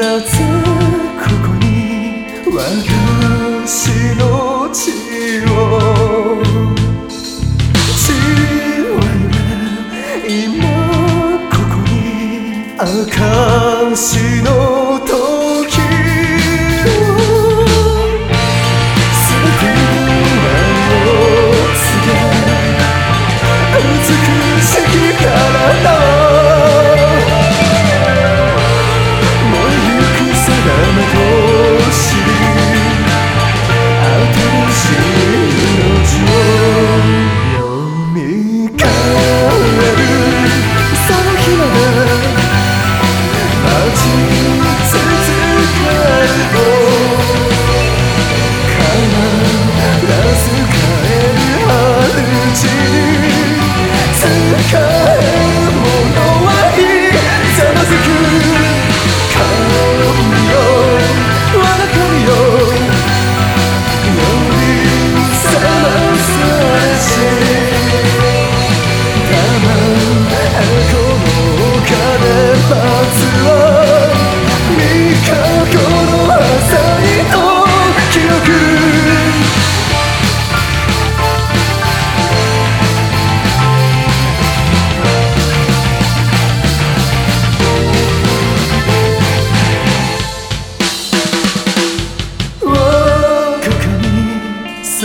ここに私の血を血は今ここに証の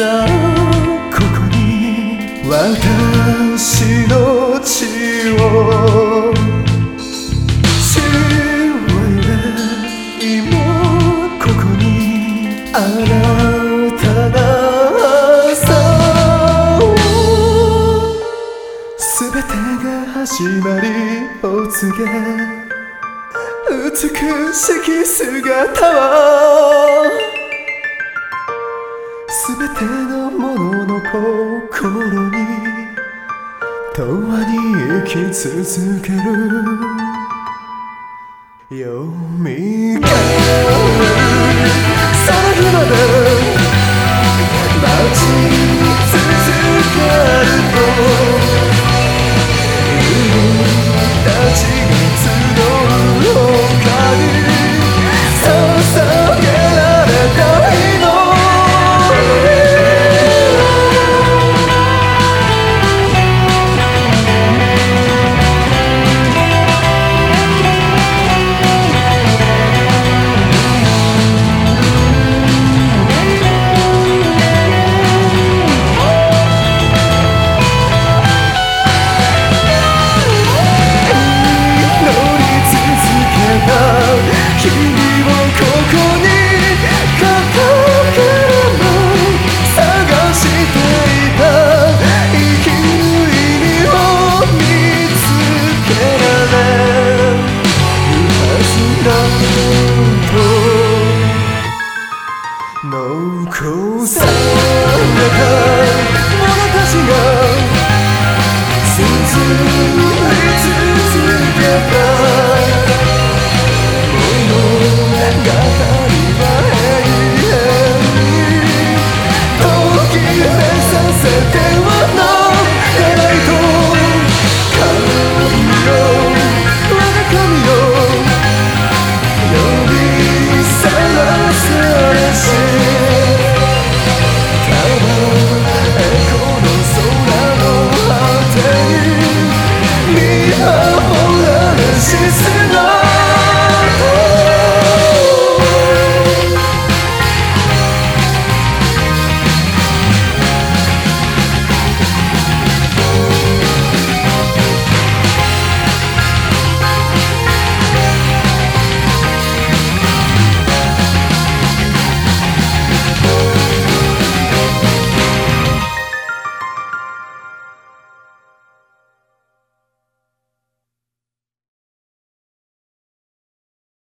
ここに私の血を血は今ここに新たな朝を全てが始まりを告げ美しき姿はすべてのものの心に永遠に生き続ける。よみがえその日まで待ち続ける。と